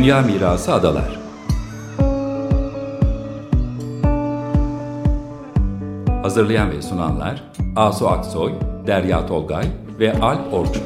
Dünya Mirası Adalar Hazırlayan ve sunanlar Asu Aksoy, Derya Tolgay ve Alp Orçun.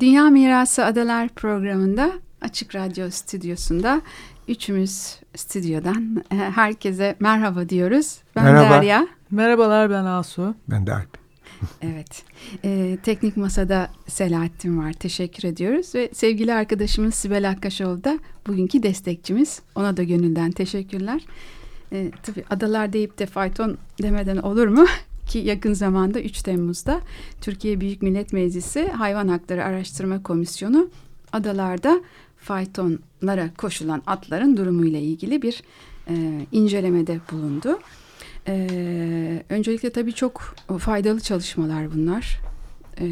Dünya Mirası Adalar programında Açık Radyo stüdyosunda üçümüz stüdyodan e, herkese merhaba diyoruz. Ben Merhaba. Derya. Merhabalar ben Asu. Ben de Alp. Evet. Ee, teknik masada Selahattin var. Teşekkür ediyoruz. Ve sevgili arkadaşımız Sibel Akkaşoğlu da bugünkü destekçimiz. Ona da gönülden teşekkürler. Ee, tabii adalar deyip de fayton demeden olur mu? Ki yakın zamanda 3 Temmuz'da Türkiye Büyük Millet Meclisi Hayvan Hakları Araştırma Komisyonu adalarda faytonlara koşulan atların durumuyla ilgili bir e, incelemede bulundu. Ee, öncelikle tabii çok faydalı çalışmalar bunlar. Ee,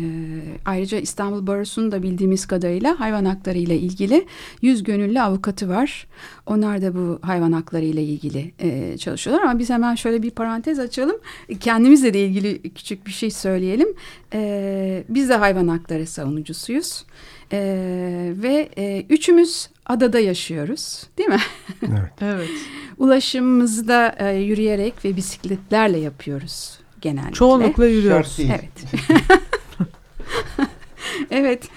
ayrıca İstanbul Barosu'nun da bildiğimiz kadarıyla hayvan hakları ile ilgili yüz gönüllü avukatı var. Onlar da bu hayvan hakları ile ilgili e, çalışıyorlar ama biz hemen şöyle bir parantez açalım. Kendimizle de ilgili küçük bir şey söyleyelim. Ee, biz de hayvan hakları savunucusuyuz. Ee, ve e, üçümüz adada yaşıyoruz değil mi? Evet. Evet. Ulaşımımızı da e, yürüyerek ve bisikletlerle yapıyoruz genellikle. Çoğunlukla yürüyoruz. Evet. evet.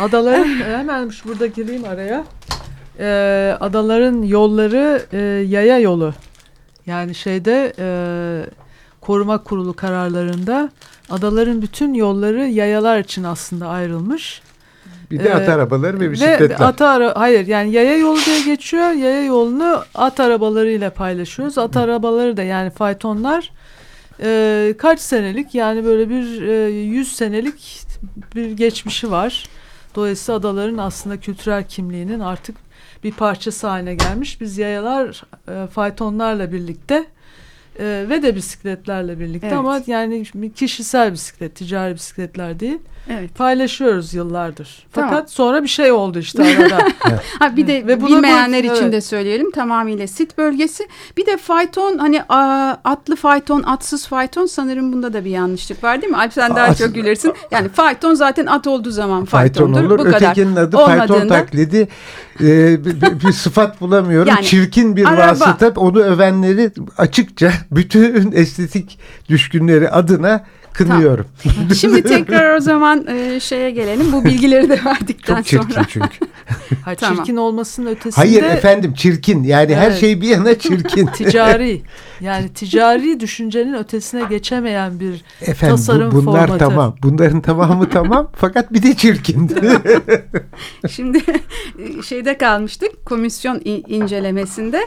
Adaların hemen şu burada gireyim araya. Ee, adaların yolları e, yaya yolu. Yani şeyde e, koruma kurulu kararlarında adaların bütün yolları yayalar için aslında ayrılmış. Bir de Ee, at arabaları ve bisikletler. Ve at ara hayır yani yaya yolu diye geçiyor. Yaya yolunu at arabalarıyla paylaşıyoruz. At arabaları da yani faytonlar e, kaç senelik yani böyle bir e, 100 senelik bir geçmişi var. Dolayısıyla adaların aslında kültürel kimliğinin artık bir parçası haline gelmiş. Biz yayalar e, faytonlarla birlikte e, ve de bisikletlerle birlikte Evet. ama yani kişisel bisiklet, ticari bisikletler değil Evet. paylaşıyoruz yıllardır. Tamam. Fakat sonra bir şey oldu işte arada. Ha bir de Ve bunu bilmeyenler bu- için evet. de söyleyelim tamamıyla sit bölgesi. Bir de fayton hani a, atlı fayton, atsız fayton sanırım bunda da bir yanlışlık var değil mi? Alp sen daha As- çok gülersin. Yani fayton zaten at olduğu zaman Fayton faytondur. olur. Bu kadar. Ötekinin adı fayton taklidi. Ee, bir, bir- bir sıfat bulamıyorum. Yani Çirkin bir araba- vasıta. Onu övenleri açıkça bütün estetik düşkünleri adına kınıyorum. Şimdi tekrar o zaman e, şeye gelelim. Bu bilgileri de verdikten Çok çirkin sonra. çünkü. Hayır, Tamam. Çirkin olmasının ötesinde Hayır efendim çirkin. Yani her Evet. şey bir yana çirkin. ticari yani ticari düşüncenin ötesine geçemeyen bir Efendim bu- Tasarım bunlar formatı. tamam. Bunların tamamı tamam. Fakat bir de çirkin. Şimdi şeyde kalmıştık komisyon in- incelemesinde.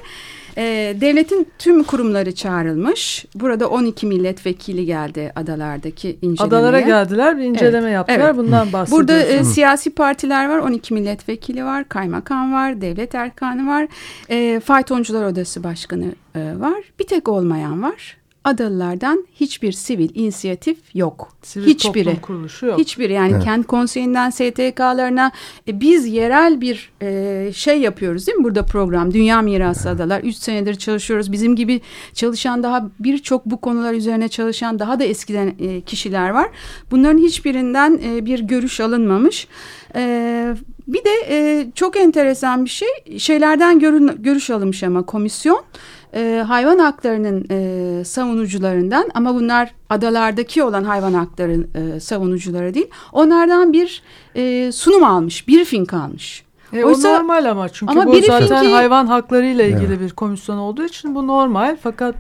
Ee, devletin tüm kurumları çağrılmış. Burada 12 milletvekili geldi adalardaki incelemeye. adalara geldiler bir inceleme Evet, yaptılar. evet. Bundan bahsediyoruz. Burada e, siyasi partiler var, 12 milletvekili var, kaymakam var, devlet erkanı var, e, faytoncular odası başkanı e, var. Bir tek olmayan var. Adalılardan hiçbir sivil inisiyatif yok. Sivil Hiçbiri. toplum kuruluşu yok. Hiçbiri yani Evet. kent konseyinden STK'larına e, biz yerel bir e, şey yapıyoruz değil mi burada program Dünya Mirası Adalar 3 senedir çalışıyoruz bizim gibi çalışan daha birçok bu konular üzerine çalışan daha da eskiden e, kişiler var bunların hiçbirinden e, bir görüş alınmamış E, bir de e, çok enteresan bir şey şeylerden görün, görüş alınmış ama komisyon e, hayvan haklarının e, savunucularından ama bunlar adalardaki olan hayvan hakları e, savunucuları değil. Onlardan bir e, sunum almış, briefing almış. E, Oysa- o normal ama çünkü Ama bu zaten çünkü- hayvan hakları ile ilgili Evet. bir komisyon olduğu için bu normal fakat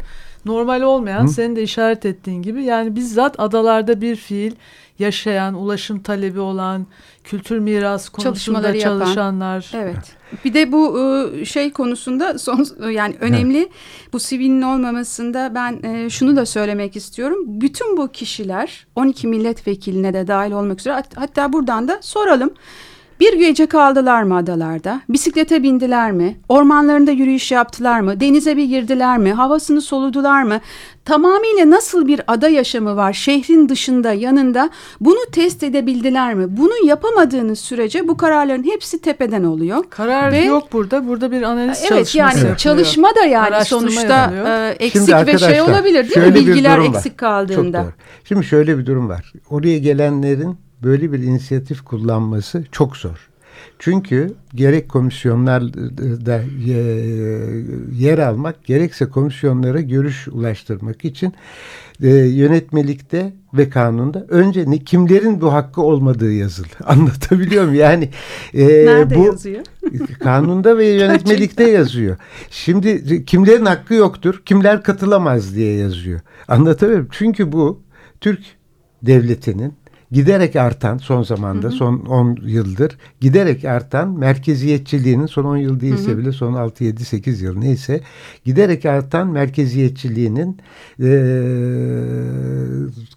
normal olmayan Hı. senin de işaret ettiğin gibi yani bizzat adalarda bir fiil yaşayan, ulaşım talebi olan, kültür mirası konusunda Çalışmaları yapan. çalışanlar. Evet. Bir de bu e, şey konusunda son yani önemli bu sivilin olmamasında ben e, şunu da söylemek istiyorum. Bütün bu kişiler 12 milletvekiline de dahil olmak üzere hat- hatta buradan da soralım. Bir gece kaldılar mı adalarda? Bisiklete bindiler mi? Ormanlarında yürüyüş yaptılar mı? Denize bir girdiler mi? Havasını soludular mı? Tamamıyla nasıl bir ada yaşamı var şehrin dışında yanında bunu test edebildiler mi? Bunu yapamadığınız sürece bu kararların hepsi tepeden oluyor. Karar Ve- yok burada. Burada bir analiz Evet çalışması yani yapılıyor. çalışma da yani Araştırma sonuçta e, eksik ve şey olabilir değil mi? Bilgiler eksik Çok kaldığında. doğru. Şimdi şöyle bir durum var. Oraya gelenlerin böyle bir inisiyatif kullanması çok zor. Çünkü gerek komisyonlarda e, yer almak gerekse komisyonlara görüş ulaştırmak için e, yönetmelikte ve kanunda önce ne, kimlerin bu hakkı olmadığı yazılı. Anlatabiliyor muyum? Yani e, Nerede bu yazıyor? kanunda ve yönetmelikte yazıyor. Şimdi kimlerin hakkı yoktur, kimler katılamaz diye yazıyor. Anlatabiliyor muyum? Çünkü bu Türk devletinin giderek artan son zamanda son 10 yıldır giderek artan merkeziyetçiliğinin son 10 yıl değilse bile son 6 7 8 yıl neyse giderek artan merkeziyetçiliğinin eee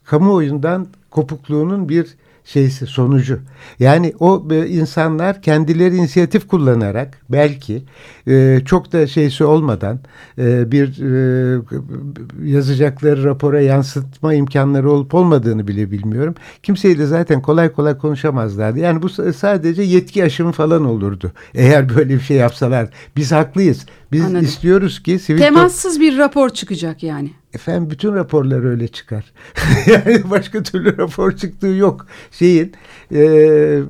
kamuoyundan kopukluğunun bir şeysi sonucu. Yani o e, insanlar kendileri inisiyatif kullanarak belki e, çok da şeysi olmadan e, bir e, yazacakları rapora yansıtma imkanları olup olmadığını bile bilmiyorum. Kimseyle zaten kolay kolay konuşamazlardı. Yani bu sadece yetki aşımı falan olurdu. Eğer böyle bir şey yapsalar. Biz haklıyız. Biz Anladım. istiyoruz ki sivil Temassız bir rapor çıkacak yani. Efendim bütün raporlar öyle çıkar. yani başka türlü rapor çıktığı yok. Şeyin e,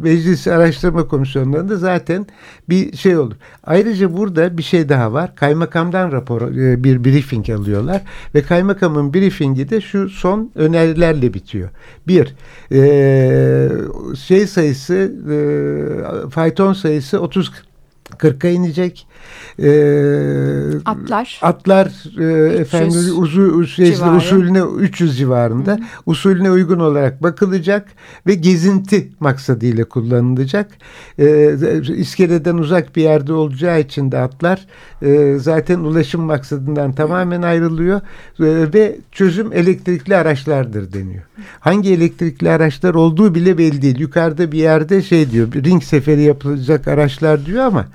Meclis Araştırma Komisyonu'nda zaten bir şey olur. Ayrıca burada bir şey daha var. Kaymakamdan rapor e, bir briefing alıyorlar ve kaymakamın briefingi de şu son önerilerle bitiyor. Bir e, şey sayısı e, fayton sayısı 30 40'a inecek. E, Atlar. Atlar e, efendim uzu, şey, civarı. usulüne 300 civarında usulüne uygun olarak bakılacak ve gezinti maksadıyla kullanılacak. E, iskeleden uzak bir yerde olacağı için de atlar e, zaten ulaşım maksadından tamamen ayrılıyor E, ve çözüm elektrikli araçlardır deniyor. Hangi elektrikli araçlar olduğu bile belli değil. Yukarıda bir yerde şey diyor ring seferi yapılacak araçlar diyor ama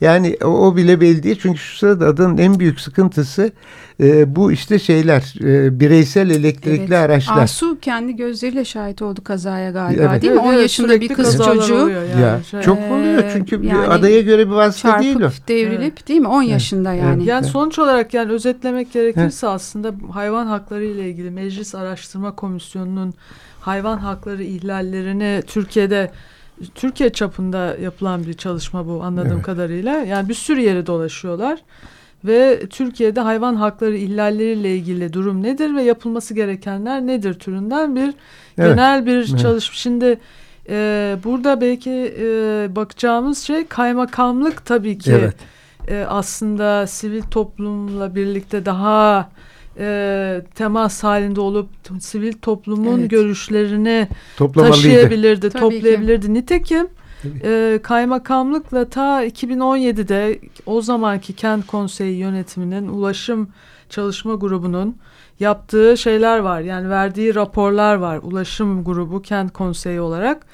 yani o, o bile belli değil. Çünkü şu sırada adanın en büyük sıkıntısı e, bu işte şeyler e, bireysel elektrikli Evet. araçlar. Asu kendi gözleriyle şahit oldu kazaya galiba Evet. değil mi? Evet, 10 evet, yaşında bir kız çocuğu yani. ya çok oluyor çünkü yani adaya göre bir vasıta değil o. çarpıp devrilip değil mi? 10 yaşında yani. Yani sonuç olarak yani özetlemek gerekirse aslında hayvan hakları ile ilgili Meclis Araştırma Komisyonu'nun hayvan hakları ihlallerini Türkiye'de Türkiye çapında yapılan bir çalışma bu anladığım Evet. kadarıyla. Yani bir sürü yere dolaşıyorlar ve Türkiye'de hayvan hakları ihlalleriyle ilgili durum nedir ve yapılması gerekenler nedir türünden bir Evet. genel bir Evet. çalışma. Şimdi e, burada belki e, bakacağımız şey kaymakamlık tabii ki Evet. e, aslında sivil toplumla birlikte daha e, temas halinde olup sivil toplumun Evet. görüşlerini taşıyabilirdi, Tabii toplayabilirdi. Nitekim Tabii. e, kaymakamlıkla ta 2017'de o zamanki kent konseyi yönetiminin ulaşım çalışma grubunun yaptığı şeyler var. Yani verdiği raporlar var. Ulaşım grubu kent konseyi olarak.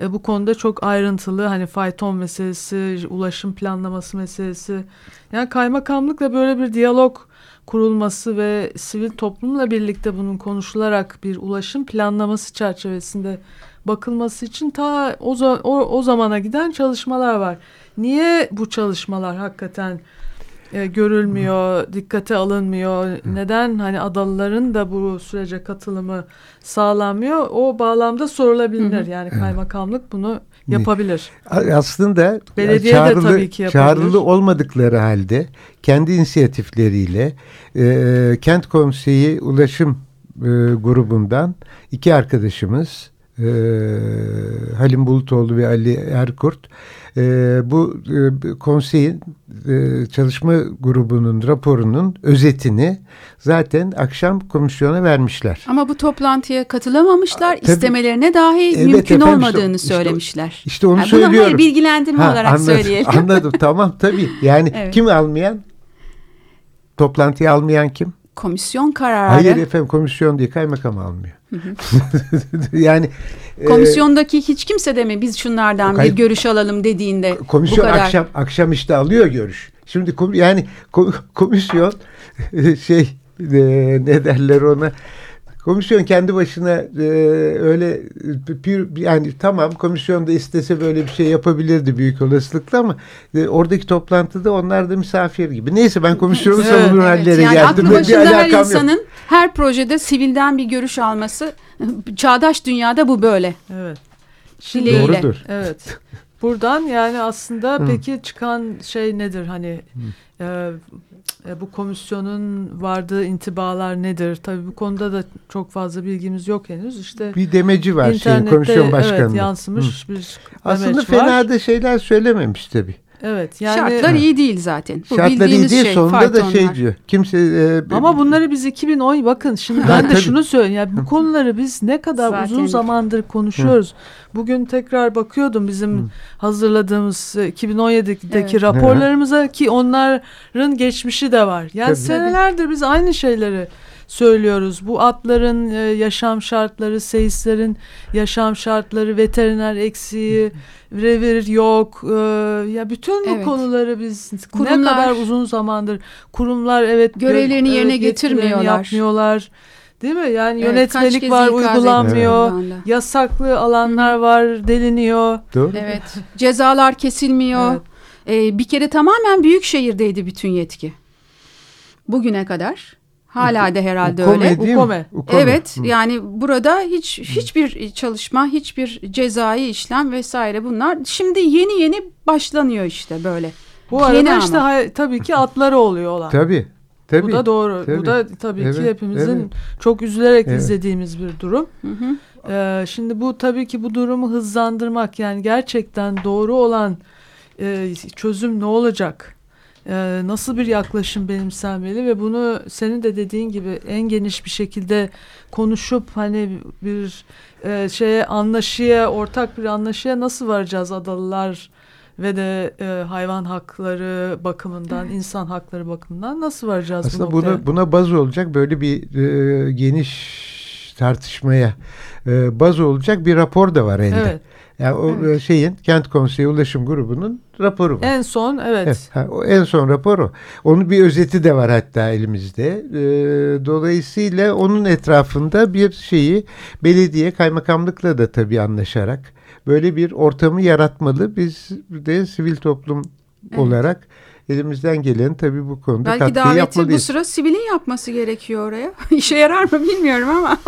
E, bu konuda çok ayrıntılı hani fayton meselesi, ulaşım planlaması meselesi. Yani kaymakamlıkla böyle bir diyalog kurulması ve sivil toplumla birlikte bunun konuşularak bir ulaşım planlaması çerçevesinde bakılması için ta o, o, o zamana giden çalışmalar var. Niye bu çalışmalar hakikaten e, görülmüyor, dikkate alınmıyor? Neden hani adalıların da bu sürece katılımı sağlanmıyor? O bağlamda sorulabilir. Yani kaymakamlık bunu yapabilir. Aslında Belediye de çağrılı, tabii ki yapabilir. çağrılı olmadıkları halde kendi inisiyatifleriyle e, kent konseyi ulaşım e, grubundan iki arkadaşımız e, Halim Bulutoğlu ve Ali Erkurt e, bu e, konseyin e, çalışma grubunun raporunun özetini zaten akşam komisyona vermişler. Ama bu toplantıya katılamamışlar. Tabii. istemelerine dahi Evet mümkün efendim, olmadığını işte- söylemişler. İşte onu Yani bunu söylüyorum. hayır bilgilendirme Ha, olarak anladım, söyleyelim. Anladım tamam tabii. Yani Evet. kim almayan? Toplantıyı almayan kim? Komisyon kararı. Hayır efendim komisyon değil kaymakam almıyor. yani e, komisyondaki e, hiç kimse de mi biz şunlardan kay- bir görüş alalım dediğinde komisyon bu kadar... akşam akşam işte alıyor görüş. Şimdi kom, yani komisyon şey e, ne derler ona Komisyon kendi başına e, öyle bir, yani tamam komisyon da istese böyle bir şey yapabilirdi büyük olasılıkla ama e, oradaki toplantıda onlar da misafir gibi. Neyse ben komisyonu evet, savunur evet. hallere yani geldim. Aklı başında her insanın yok. her projede sivilden bir görüş alması çağdaş dünyada bu böyle. Evet. Şimdi, Doğrudur. Evet. Buradan yani aslında peki çıkan şey nedir hani e, e, bu komisyonun vardığı intibalar nedir? Tabii bu konuda da çok fazla bilgimiz yok henüz. İşte bir demeci var şeyin komisyon başkanı. Evet yansımış Hı. bir Aslında fena da şeyler söylememiş tabii. Evet yani şartlar iyi değil zaten. Bu şartlar iyi değil şey, sonunda da şey diyor. Kimse e, Ama bunları biz 2010 bakın şimdi ben de şunu söyleyeyim. Yani bu konuları biz ne kadar zaten. uzun zamandır konuşuyoruz. Hı. Bugün tekrar bakıyordum bizim Hı. hazırladığımız 2017'deki evet. raporlarımıza ki onların geçmişi de var. Yani Tabii. senelerdir biz aynı şeyleri söylüyoruz. Bu atların e, yaşam şartları, seyislerin yaşam şartları, veteriner eksiği, revir yok. E, ya bütün bu evet. konuları biz kurumlar, ne kadar uzun zamandır kurumlar evet görevlerini yerine evet, getirmiyorlar. Yapmıyorlar. Değil mi? Yani evet, yönetmelik var uygulanmıyor. Evet. Yasaklı alanlar var deliniyor. Doğru. Evet. Cezalar kesilmiyor. Evet. Ee, bir kere tamamen büyük şehirdeydi bütün yetki. Bugüne kadar. Hala da herhalde Ukome, öyle. Ukome. Ukome. Evet Hı. yani burada hiç hiçbir çalışma, hiçbir cezai işlem vesaire bunlar şimdi yeni yeni başlanıyor işte böyle. Bu arada yeni işte ama. tabii ki atları oluyor olan. Tabii. Tabii, Bu da doğru. Tabii. Bu da tabii evet, ki hepimizin evet. çok üzülerek evet. izlediğimiz bir durum. Hı hı. Ee, şimdi bu tabii ki bu durumu hızlandırmak yani gerçekten doğru olan e, çözüm ne olacak? Ee, nasıl bir yaklaşım benimsenmeli ve bunu senin de dediğin gibi en geniş bir şekilde konuşup hani bir e, şeye anlaşıya ortak bir anlaşıya nasıl varacağız adalılar ve de e, hayvan hakları bakımından, evet. insan hakları bakımından nasıl varacağız Aslında bu noktaya? buna, buna baz olacak böyle bir e, geniş tartışmaya e, baz olacak bir rapor da var elde. Evet. Yani o evet. şeyin Kent Konseyi Ulaşım Grubu'nun raporu var. En son evet. evet ha, o en son raporu. Onun bir özeti de var hatta elimizde. E, dolayısıyla onun etrafında bir şeyi belediye kaymakamlıkla da tabii anlaşarak böyle bir ortamı yaratmalı. Biz de sivil toplum evet. olarak elimizden gelen tabii bu konuda Belki katkıyı daveti yapmalıyız. bu sıra sivilin yapması gerekiyor oraya. İşe yarar mı bilmiyorum ama.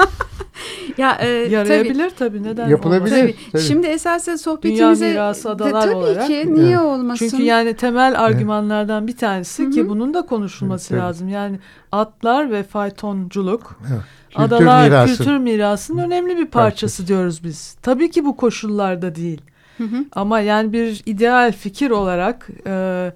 ya e, yarayabilir tabii, tabii neden yapılabilir. Tabii. Tabii. Şimdi esasen sohbetimize Dünya mirası adalar tabii olarak. ki niye evet. olmasın? Çünkü yani temel argümanlardan bir tanesi Hı-hı. ki bunun da konuşulması evet, lazım. Yani atlar ve faytonculuk evet. Kültür adalar mirası. kültür mirasının önemli bir parçası Parçası. diyoruz biz. Tabii ki bu koşullarda değil. Hı hı. Ama yani bir ideal fikir olarak e,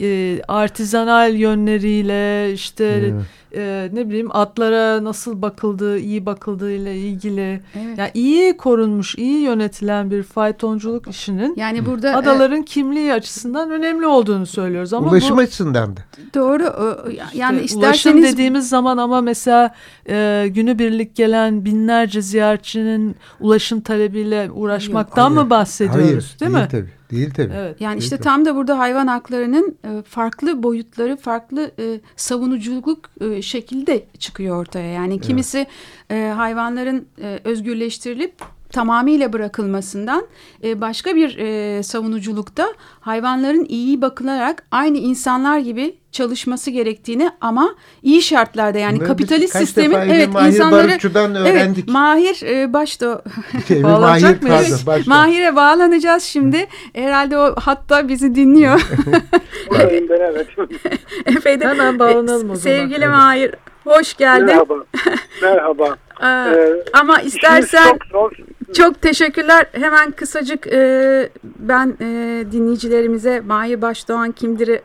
e, artizanal yönleriyle işte evet. E, ne bileyim atlara nasıl bakıldığı, iyi bakıldığı ile ilgili evet. yani iyi korunmuş, iyi yönetilen bir faytonculuk işinin yani burada e, adaların e, kimliği açısından önemli olduğunu söylüyoruz ama ulaşım bu, açısından da. Doğru. Yani işte isterseniz ulaşım dediğimiz zaman ama mesela e, günübirlik gelen binlerce ziyaretçinin ulaşım talebiyle uğraşmaktan Yok, mı bahsediyoruz, hayır, değil, değil mi? Tabii. Değil tabii. Evet. Yani değil işte tabii. tam da burada hayvan haklarının e, farklı boyutları, farklı e, savunuculuk şekilde çıkıyor ortaya. Yani kimisi evet. hayvanların özgürleştirilip tamamıyla bırakılmasından e, başka bir e, savunuculukta hayvanların iyi bakılarak aynı insanlar gibi çalışması gerektiğini ama iyi şartlarda yani Bunları kapitalist sistemin evet Mahir insanları. Evet, Mahir e, başta şey, Mahir, mı? Pardon, başta. Mahir'e bağlanacağız şimdi. Herhalde o hatta bizi dinliyor. Evet. Efendim, Hemen bağlanalım o zaman. Sevgili evet. Mahir hoş geldin. Merhaba. Merhaba. ee, ama istersen çok zor çok teşekkürler. Hemen kısacık e, ben e, dinleyicilerimize Mahir Başdoğan kimdir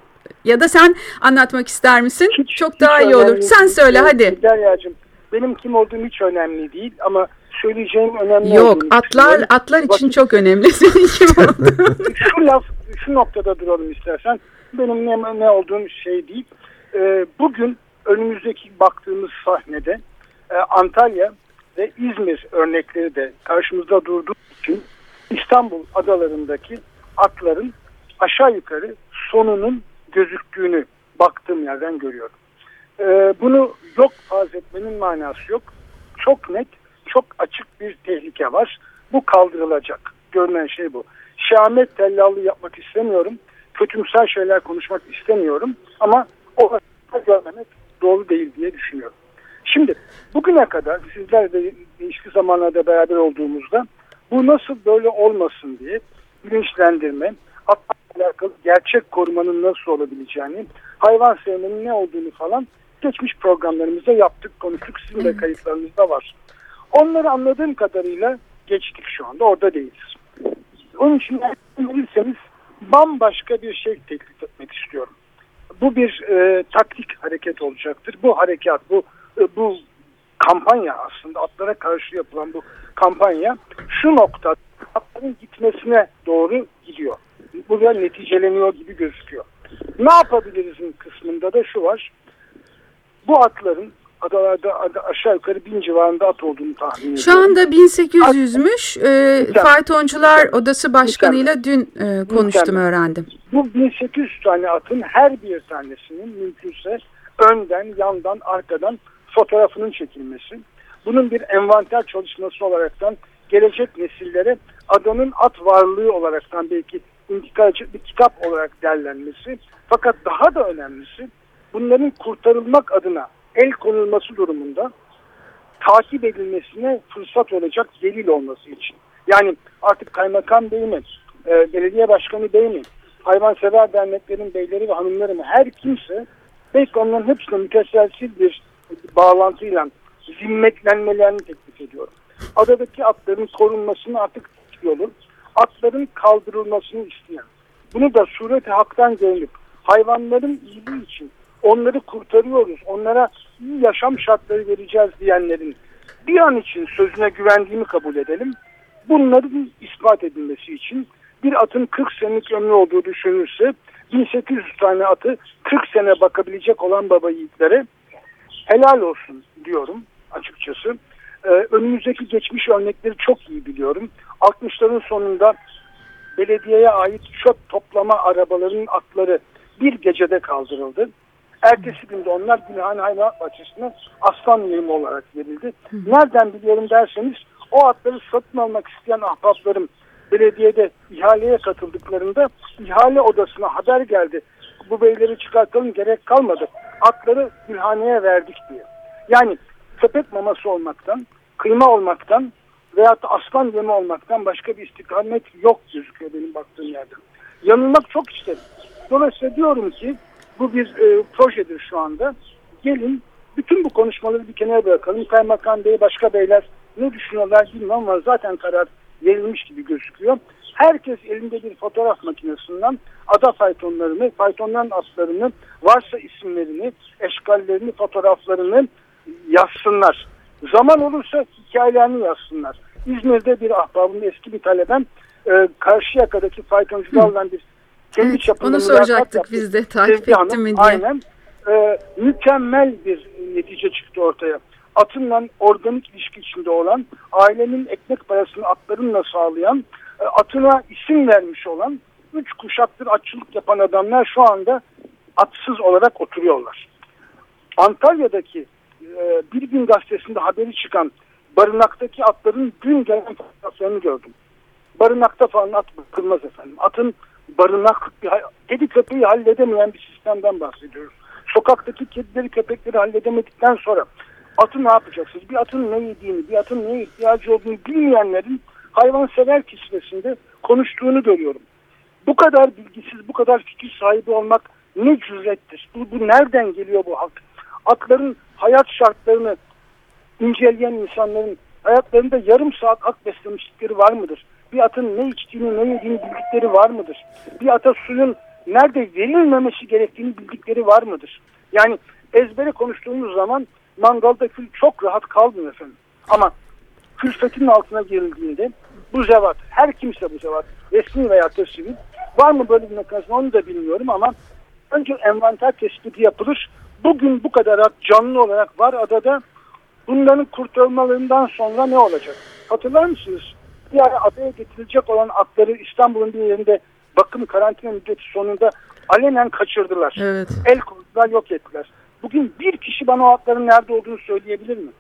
ya da sen anlatmak ister misin? Hiç, Çok hiç daha iyi olur. Sen söyle değil. hadi. Derya'cığım benim kim olduğum hiç önemli değil ama söyleyeceğim önemli. Yok atlar atlar için Bak, çok önemli senin kim olduğun. şu laf şu noktada duralım istersen. Benim ne, ne olduğum şey değil. Ee, bugün önümüzdeki baktığımız sahnede e, Antalya ve İzmir örnekleri de karşımızda durduğu için İstanbul adalarındaki atların aşağı yukarı sonunun gözüktüğünü baktığım yerden görüyorum. Ee, bunu yok farz etmenin manası yok. Çok net, çok açık bir tehlike var. Bu kaldırılacak. Görünen şey bu. Şahmet tellallığı yapmak istemiyorum. Kötümser şeyler konuşmak istemiyorum. Ama o görmemek doğru değil diye düşünüyorum. Şimdi bugüne kadar sizler de değişik zamanlarda beraber olduğumuzda bu nasıl böyle olmasın diye bilinçlendirme, atlarla alakalı gerçek korumanın nasıl olabileceğini, hayvan sevmenin ne olduğunu falan geçmiş programlarımızda yaptık, konuştuk. Sizin de kayıtlarınızda var. Onları anladığım kadarıyla geçtik şu anda. Orada değiliz. Onun için bilirseniz bambaşka bir şey teklif etmek istiyorum. Bu bir e, taktik hareket olacaktır. Bu harekat, bu bu kampanya aslında atlara karşı yapılan bu kampanya şu nokta atların gitmesine doğru gidiyor. Buraya neticeleniyor gibi gözüküyor. Ne yapabilirizin kısmında da şu var. Bu atların adalarda ada, aşağı yukarı bin civarında at olduğunu tahmin ediyorum. Şu anda 1800'müş. E, faytoncular odası başkanıyla dün e, konuştum Mükemmel. öğrendim. Bu 1800 tane atın her bir tanesinin mümkünse önden, yandan, arkadan fotoğrafının çekilmesi. Bunun bir envanter çalışması olaraktan gelecek nesillere adanın at varlığı olaraktan belki intikal bir kitap olarak derlenmesi. Fakat daha da önemlisi bunların kurtarılmak adına el konulması durumunda takip edilmesine fırsat olacak delil olması için. Yani artık kaymakam bey mi, e, belediye başkanı bey mi, hayvansever derneklerin beyleri ve hanımları mı her kimse belki onların hepsine müteselsil bir bağlantıyla zimmetlenmelerini teklif ediyorum. Adadaki atların korunmasını artık yolu, atların kaldırılmasını isteyen, bunu da sureti haktan görünüp hayvanların iyiliği için onları kurtarıyoruz, onlara iyi yaşam şartları vereceğiz diyenlerin bir an için sözüne güvendiğimi kabul edelim. Bunların ispat edilmesi için bir atın 40 senelik ömrü olduğu düşünürse 1800 tane atı 40 sene bakabilecek olan baba yiğitlere helal olsun diyorum açıkçası. Ee, önümüzdeki geçmiş örnekleri çok iyi biliyorum. 60'ların sonunda belediyeye ait çöp toplama arabalarının atları bir gecede kaldırıldı. Ertesi günde onlar Gülhane Hayvanat aslan yemi olarak verildi. Nereden biliyorum derseniz o atları satın almak isteyen ahbaplarım belediyede ihaleye katıldıklarında ihale odasına haber geldi. Bu beyleri çıkartalım gerek kalmadı. Atları Gülhane'ye verdik diye. Yani köpek maması olmaktan, kıyma olmaktan veyahut da aslan yemi olmaktan başka bir istikamet yok gözüküyor benim baktığım yerden. Yanılmak çok isterim. Dolayısıyla diyorum ki bu bir e, projedir şu anda. Gelin bütün bu konuşmaları bir kenara bırakalım. Kaymakam Bey, başka beyler ne düşünüyorlar bilmiyorum ama zaten karar verilmiş gibi gözüküyor. Herkes elinde bir fotoğraf makinesinden ada faytonlarını, faytonların atlarını, varsa isimlerini, eşkallerini, fotoğraflarını yazsınlar. Zaman olursa hikayelerini yazsınlar. İzmir'de bir ahbabım eski bir talebem e, Karşıyaka'daki faytoncularla bir kendi Evet, çapında onu soracaktık biz de takip Sevgi etti mi diye. Aynen. E, mükemmel bir netice çıktı ortaya. Atınla organik ilişki içinde olan, ailenin ekmek parasını atlarınla sağlayan, e, atına isim vermiş olan, üç kuşaktır atçılık yapan adamlar şu anda atsız olarak oturuyorlar. Antalya'daki e, Bir Gün Gazetesi'nde haberi çıkan barınaktaki atların dün gelen fotoğraflarını gördüm. Barınakta falan at bakılmaz efendim. Atın barınak, kedi köpeği halledemeyen bir sistemden bahsediyoruz. Sokaktaki kedileri köpekleri halledemedikten sonra atı ne yapacaksınız? Bir atın ne yediğini, bir atın neye ihtiyacı olduğunu bilmeyenlerin hayvansever kisvesinde konuştuğunu görüyorum. Bu kadar bilgisiz, bu kadar fikir sahibi olmak ne cürettir? Bu, bu nereden geliyor bu halk? Atların hayat şartlarını inceleyen insanların hayatlarında yarım saat at beslemişlikleri var mıdır? Bir atın ne içtiğini, ne yediğini bildikleri var mıdır? Bir ata suyun nerede verilmemesi gerektiğini bildikleri var mıdır? Yani ezbere konuştuğumuz zaman mangalda kül çok rahat kalmıyor efendim. Ama külfetin altına girildiğinde bu zevat, her kimse bu zevat, resmi veya sivil, var mı böyle bir mekanizma onu da bilmiyorum ama önce envanter tespiti yapılır. Bugün bu kadar canlı olarak var adada. Bunların kurtarılmalarından sonra ne olacak? Hatırlar mısınız? Bir ara adaya getirilecek olan atları İstanbul'un bir yerinde bakım karantina müddeti sonunda alenen kaçırdılar. Evet. El koydular yok ettiler. Bugün bir kişi bana o atların nerede olduğunu söyleyebilir mi?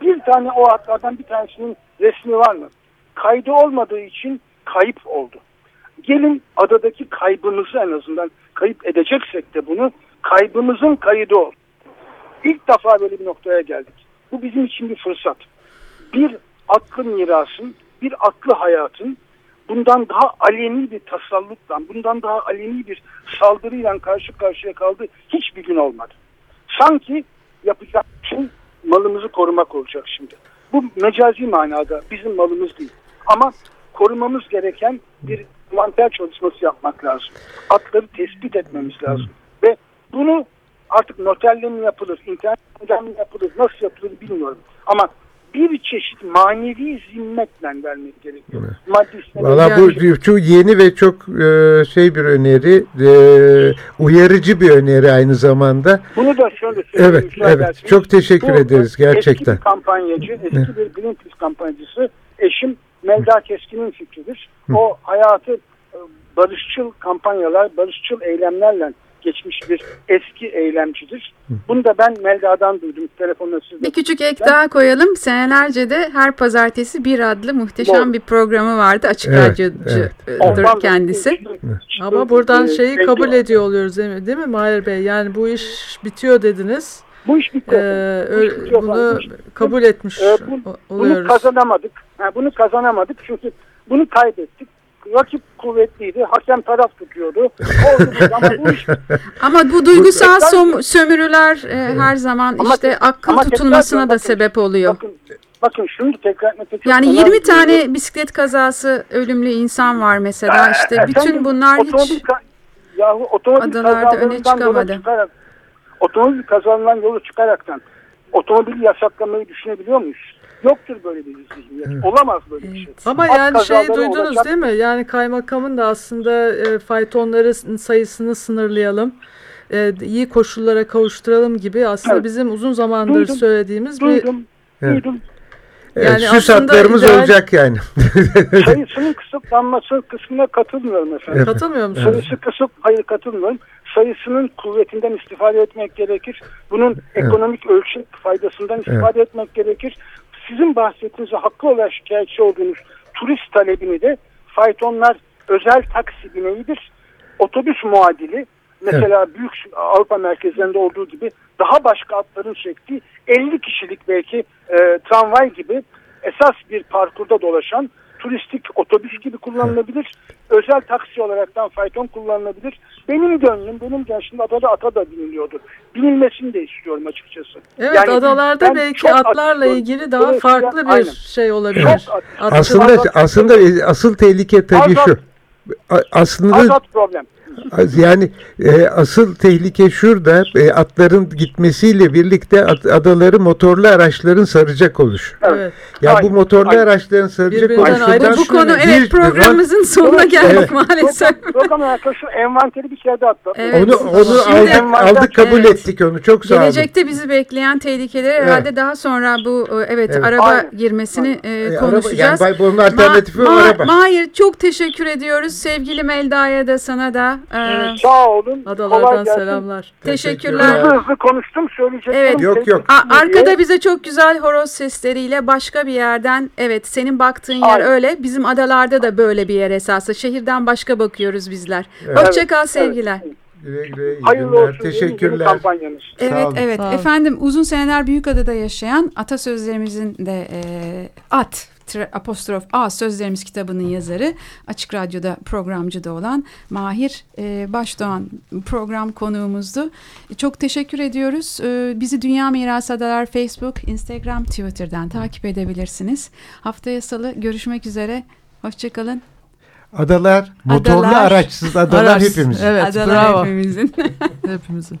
Bir tane o atlardan bir tanesinin resmi var mı? Kaydı olmadığı için kayıp oldu. Gelin adadaki kaybımızı en azından kayıp edeceksek de bunu kaybımızın kaydı ol. İlk defa böyle bir noktaya geldik. Bu bizim için bir fırsat. Bir aklı mirasın, bir aklı hayatın bundan daha aleni bir tasallutla, bundan daha aleni bir saldırıyla karşı karşıya kaldı hiçbir gün olmadı. Sanki yapacak şey malımızı korumak olacak şimdi. Bu mecazi manada bizim malımız değil. Ama korumamız gereken bir mantel çalışması yapmak lazım. Atları tespit etmemiz lazım. Ve bunu artık noterle mi yapılır, internetten mi yapılır, nasıl yapılır bilmiyorum. Ama bir çeşit manevi zimmetle vermek gerekiyor. Valla bu Yani- çok yeni ve çok e, şey bir öneri, e, uyarıcı bir öneri aynı zamanda. Bunu da şöyle söyleyeyim. Evet, evet. Çok teşekkür Bu, ederiz gerçekten. Eski bir kampanyacı, eski bir Greenpeace kampanyacısı. Eşim Melda Keskin'in fikridir. O hayatı e, barışçıl kampanyalar, barışçıl eylemlerle geçmiş bir eski eylemcidir. Bunu da ben Melda'dan duydum. Telefonla sizle. Bir küçük ek daha koyalım. Senelerce de her pazartesi bir adlı muhteşem Doğru. bir programı vardı. Açık Evet, radyocudur Ondan da- kendisi. Ama buradan Ee, şeyi kabul ediyor oluyoruz değil mi? Değil mi Mahir Bey? Yani bu iş bitiyor dediniz. Bu iş Ee, bitiyor. Bu iş bitiyor. bunu kabul etmiş Ee, bu- o- Bunu oluyoruz. kazanamadık. Ha, bunu kazanamadık çünkü bunu kaybettik. Rakip kuvvetliydi. Hakem taraf tutuyordu. Ama bu iş Ama bu duygusal som- sömürüler e, her zaman Ama işte akıl ama tutulmasına da bakın, sebep oluyor. Bakın, bakın şunu tekrar etmekte çok Yani önemli 20 görüyorum. tane bisiklet kazası ölümlü insan var mesela. İşte Efendim, bütün bunlar hiç yahu otomobil adalarda öne çıkamadı. çıkarak, otomobil kazalarından yola çıkaraktan otomobili yasaklamayı düşünebiliyor muyuz? Yoktur böyle bir zihniyet. Olamaz böyle bir şey. Ama At yani şey kazaları duydunuz olacak. değil mi? Yani kaymakamın da aslında e, faytonları sayısını sınırlayalım. E, iyi koşullara kavuşturalım gibi aslında Evet. bizim uzun zamandır Duydum. söylediğimiz bir Duydum. Evet. Duydum. Evet, Yani süs aslında hatlarımız ideal- olacak yani. Sayısının kısıtlanması kısmına katılmıyorum efendim. katılmıyor musunuz? Sayısı kısıp hayır katılmıyorum. Sayısının kuvvetinden istifade etmek gerekir. Bunun ekonomik ölçü faydasından istifade etmek gerekir. Sizin bahsettiğiniz haklı olarak şikayetçi olduğunuz turist talebini de faytonlar özel taksi bineğidir. Otobüs muadili mesela büyük Avrupa merkezlerinde olduğu gibi daha başka atların çektiği 50 kişilik belki e, tramvay gibi esas bir parkurda dolaşan turistik otobüs gibi kullanılabilir. Özel taksi olaraktan fayton kullanılabilir. Benim gönlüm, benim gençliğimde adada ata da biniliyordu. Binilmesini de istiyorum açıkçası. Evet Yani adalarda belki at atlarla istiyorum. ilgili daha Dolayısıyla farklı bir aynen. şey olabilir. At- aslında aslında asıl tehlike tabii Azat- şu. Aslında Azat problem. Yani e, asıl tehlike şurada e, atların gitmesiyle birlikte at- adaları motorlu araçların saracak oluşu. Evet. Ya bu Aynen, motorlu aynen. araçların saracak oluşundan bu konu bir- evet bir- programımızın sonuna geldik Evet. maalesef. Program, şu envanteri bir kere de atladım. Evet. onu onu Şimdi- aldık, aldık kabul Evet. ettik onu çok sağ olun. Gelecekte bizi bekleyen tehlikeleri herhalde daha sonra bu e, evet, Evet. araba Aynen. girmesini e, E, araba- konuşacağız. yani bunun alternatifi Ma- araba. Mahir çok teşekkür ediyoruz. Sevgili Melda'ya da sana da. E, Sağ olun. Adalardan selamlar. teşekkürler. Hızlı hızlı konuştum söyleyeceklerim. Evet. Yok, yok. A- diye. arkada bize çok güzel horoz sesleriyle başka bir yerden evet senin baktığın yer Aynen. öyle bizim adalarda da böyle bir yer esası şehirden başka bakıyoruz bizler. Evet. Hoşça kal sevgiler. Güle güle, iyi Hayırlı günler, olsun. Teşekkürler. kampanyanız. Evet evet efendim uzun seneler Büyükada'da yaşayan atasözlerimizin de e, at apostrof a sözlerimiz kitabının yazarı açık radyoda programcı da olan Mahir e, Başdoğan program konuğumuzdu. E, Çok teşekkür ediyoruz. E, bizi Dünya Mirası Adalar Facebook, Instagram, Twitter'dan takip edebilirsiniz. Haftaya salı görüşmek üzere. Hoşçakalın. Adalar, motorlu Adalar. araçsız adalar Araçsız, hepimiz. Evet Adalar bravo. hepimizin. Hepimizin.